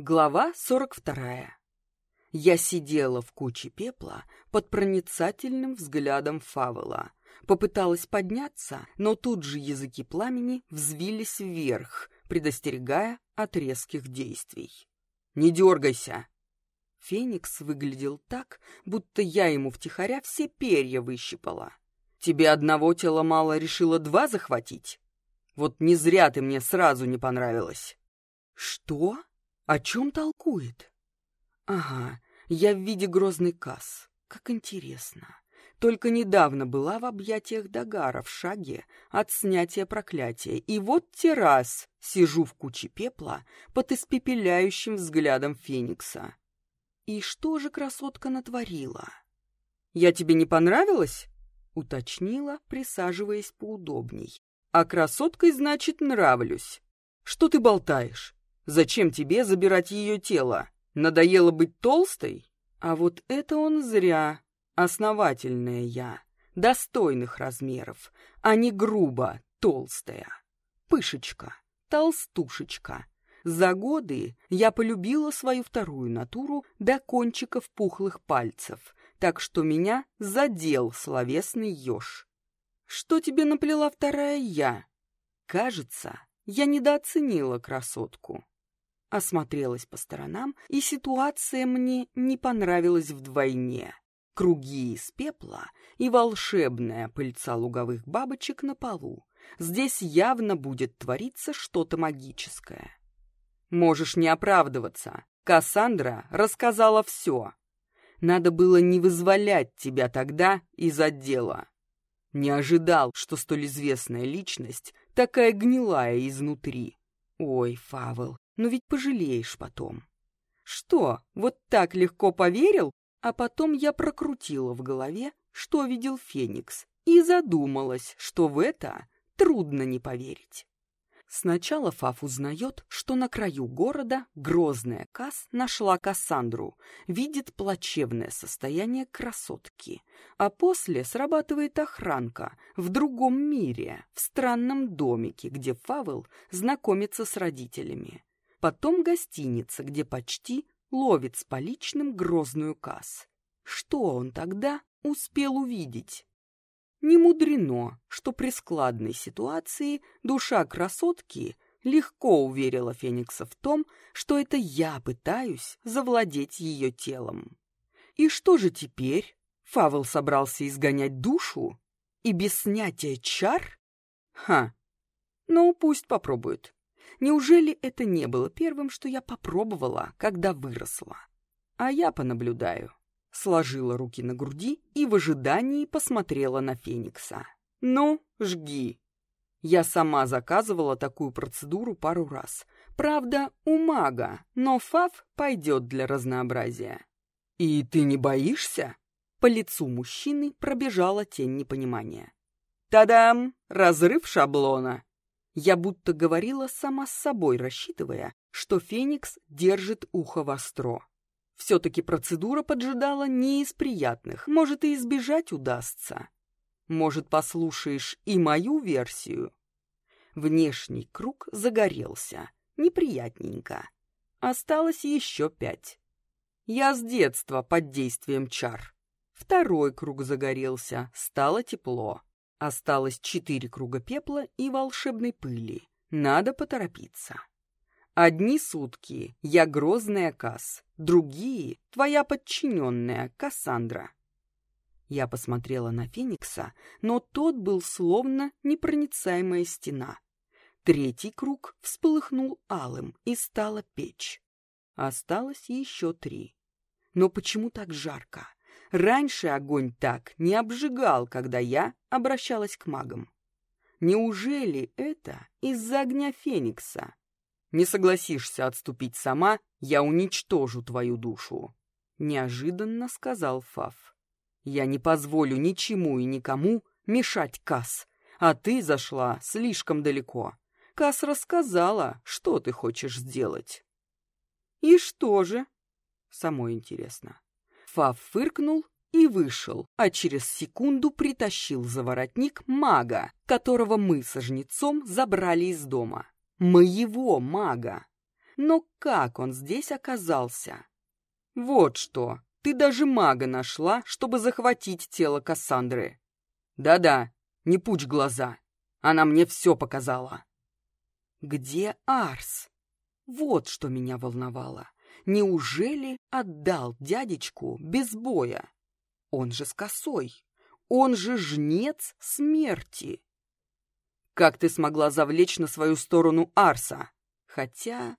Глава 42. Я сидела в куче пепла под проницательным взглядом Фавела. Попыталась подняться, но тут же языки пламени взвились вверх, предостерегая от резких действий. «Не дергайся!» Феникс выглядел так, будто я ему втихаря все перья выщипала. «Тебе одного тела мало решила два захватить? Вот не зря ты мне сразу не понравилась». «Что?» О чем толкует? Ага, я в виде грозный касс. Как интересно. Только недавно была в объятиях Дагара в шаге от снятия проклятия. И вот те раз сижу в куче пепла под испепеляющим взглядом Феникса. И что же красотка натворила? «Я тебе не понравилась?» — уточнила, присаживаясь поудобней. «А красоткой, значит, нравлюсь. Что ты болтаешь? Зачем тебе забирать ее тело? Надоело быть толстой? А вот это он зря. Основательная я, достойных размеров, а не грубо толстая. Пышечка, толстушечка. За годы я полюбила свою вторую натуру до кончиков пухлых пальцев, так что меня задел словесный еж. Что тебе наплела вторая я? Кажется, я недооценила красотку. Осмотрелась по сторонам, и ситуация мне не понравилась вдвойне. Круги из пепла и волшебная пыльца луговых бабочек на полу. Здесь явно будет твориться что-то магическое. Можешь не оправдываться. Кассандра рассказала все. Надо было не вызволять тебя тогда из отдела. Не ожидал, что столь известная личность такая гнилая изнутри. Ой, Фавел, но ведь пожалеешь потом. Что, вот так легко поверил? А потом я прокрутила в голове, что видел Феникс, и задумалась, что в это трудно не поверить. Сначала Фаф узнает, что на краю города грозная Кас нашла Кассандру, видит плачевное состояние красотки, а после срабатывает охранка в другом мире, в странном домике, где Фавел знакомится с родителями. Потом гостиница, где почти ловит с поличным грозную касс. Что он тогда успел увидеть? Не мудрено, что при складной ситуации душа красотки легко уверила Феникса в том, что это я пытаюсь завладеть ее телом. И что же теперь? Фавел собрался изгонять душу? И без снятия чар? Ха! Ну, пусть попробует. Неужели это не было первым, что я попробовала, когда выросла? А я понаблюдаю. Сложила руки на груди и в ожидании посмотрела на Феникса. «Ну, жги!» Я сама заказывала такую процедуру пару раз. Правда, у мага, но Фав пойдет для разнообразия. «И ты не боишься?» По лицу мужчины пробежала тень непонимания. «Та-дам! Разрыв шаблона!» Я будто говорила сама с собой, рассчитывая, что Феникс держит ухо востро. Все-таки процедура поджидала не из приятных, может, и избежать удастся. Может, послушаешь и мою версию? Внешний круг загорелся, неприятненько. Осталось еще пять. Я с детства под действием чар. Второй круг загорелся, стало тепло. Осталось четыре круга пепла и волшебной пыли. Надо поторопиться. Одни сутки я грозная Касс, другие — твоя подчиненная Кассандра. Я посмотрела на Феникса, но тот был словно непроницаемая стена. Третий круг всполыхнул алым, и стала печь. Осталось еще три. Но почему так жарко? Раньше огонь так не обжигал, когда я обращалась к магам. Неужели это из-за огня Феникса? Не согласишься отступить сама, я уничтожу твою душу. Неожиданно сказал Фаф. Я не позволю ничему и никому мешать Кас, а ты зашла слишком далеко. Кас рассказала, что ты хочешь сделать. И что же? Самое интересно. Фав фыркнул и вышел, а через секунду притащил за воротник мага, которого мы со жнецом забрали из дома. Моего мага. Но как он здесь оказался? Вот что, ты даже мага нашла, чтобы захватить тело Кассандры. Да-да, не пучь глаза. Она мне все показала. Где Арс? Вот что меня волновало. Неужели отдал дядечку без боя? Он же с косой. Он же жнец смерти. Как ты смогла завлечь на свою сторону Арса? Хотя,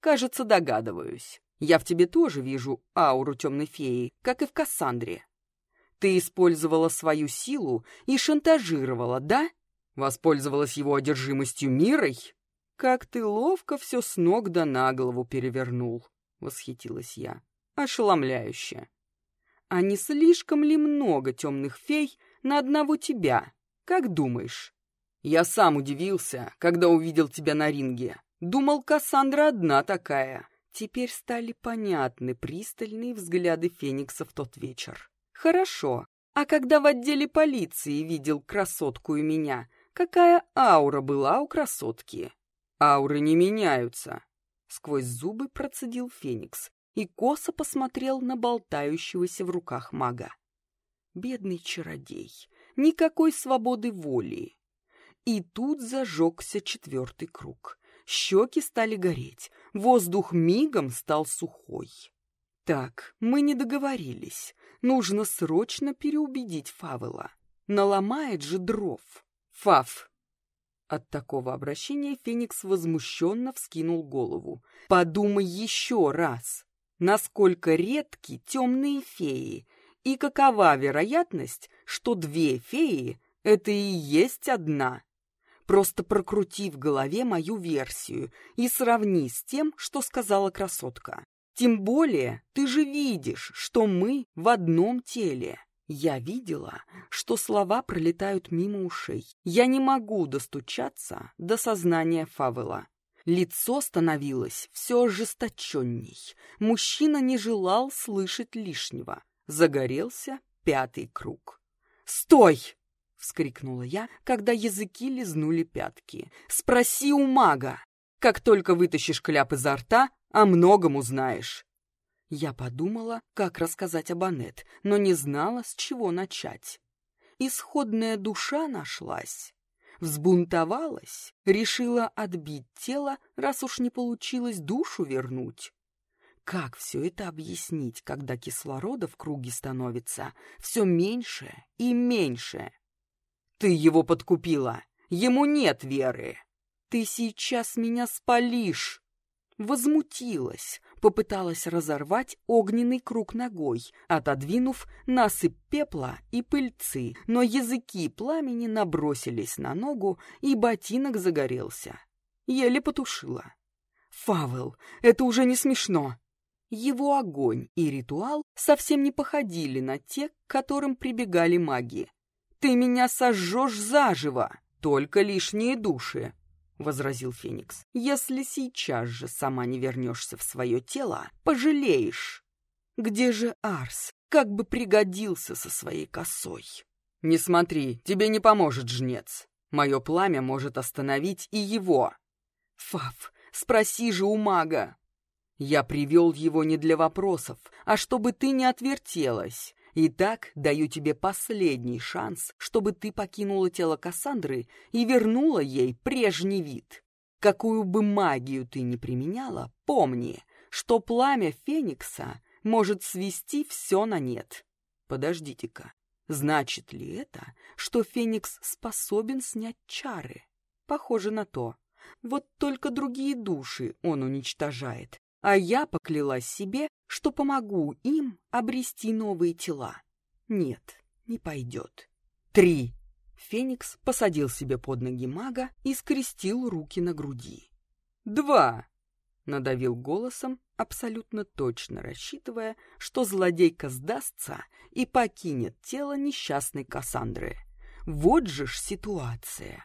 кажется, догадываюсь. Я в тебе тоже вижу ауру темной феи, как и в Кассандре. Ты использовала свою силу и шантажировала, да? Воспользовалась его одержимостью мирой? Как ты ловко все с ног да на голову перевернул, восхитилась я. Ошеломляюще. А не слишком ли много темных фей на одного тебя? Как думаешь? Я сам удивился, когда увидел тебя на ринге. Думал, Кассандра одна такая. Теперь стали понятны пристальные взгляды Феникса в тот вечер. Хорошо. А когда в отделе полиции видел красотку и меня, какая аура была у красотки? Ауры не меняются. Сквозь зубы процедил Феникс, и косо посмотрел на болтающегося в руках мага. Бедный чародей, никакой свободы воли. И тут зажегся четвертый круг. Щеки стали гореть, воздух мигом стал сухой. Так, мы не договорились. Нужно срочно переубедить Фавела. Наломает же дров. Фав, от такого обращения Феникс возмущенно вскинул голову. «Подумай еще раз насколько редки темные феи, и какова вероятность, что две феи — это и есть одна. Просто прокрути в голове мою версию и сравни с тем, что сказала красотка. Тем более ты же видишь, что мы в одном теле. Я видела, что слова пролетают мимо ушей. Я не могу достучаться до сознания Фавела. Лицо становилось все ожесточенней. Мужчина не желал слышать лишнего. Загорелся пятый круг. «Стой!» — вскрикнула я, когда языки лизнули пятки. «Спроси у мага! Как только вытащишь кляп изо рта, о многом узнаешь!» Я подумала, как рассказать об Анет, но не знала, с чего начать. Исходная душа нашлась взбунтовалась, решила отбить тело, раз уж не получилось душу вернуть. Как все это объяснить, когда кислорода в круге становится все меньше и меньше? Ты его подкупила, ему нет веры. Ты сейчас меня спалишь. Возмутилась, попыталась разорвать огненный круг ногой, отодвинув насыпь пепла и пыльцы, но языки пламени набросились на ногу, и ботинок загорелся. Еле потушила. «Фавел, это уже не смешно!» Его огонь и ритуал совсем не походили на те, к которым прибегали маги. «Ты меня сожжешь заживо, только лишние души!» — возразил Феникс. «Если сейчас же сама не вернешься в свое тело, пожалеешь. Где же Арс? Как бы пригодился со своей косой!» «Не смотри, тебе не поможет жнец. Мое пламя может остановить и его». «Фаф, спроси же у мага!» «Я привел его не для вопросов, а чтобы ты не отвертелась. Итак, даю тебе последний шанс, чтобы ты покинула тело Кассандры и вернула ей прежний вид. Какую бы магию ты ни применяла, помни, что пламя Феникса может свести все на нет. Подождите-ка, значит ли это, что Феникс способен снять чары? Похоже на то. Вот только другие души он уничтожает, а я поклялась себе, что помогу им обрести новые тела. Нет, не пойдет. Три. Феникс посадил себе под ноги мага и скрестил руки на груди. Два. Надавил голосом, абсолютно точно рассчитывая, что злодейка сдастся и покинет тело несчастной Кассандры. Вот же ж ситуация.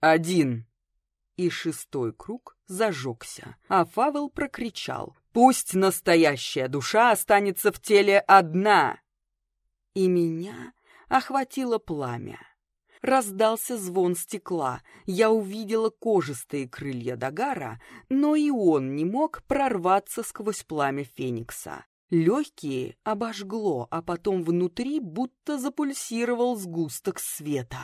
Один и шестой круг зажегся, а Фавел прокричал «Пусть настоящая душа останется в теле одна!» И меня охватило пламя. Раздался звон стекла. Я увидела кожистые крылья Дагара, но и он не мог прорваться сквозь пламя Феникса. Легкие обожгло, а потом внутри будто запульсировал сгусток света.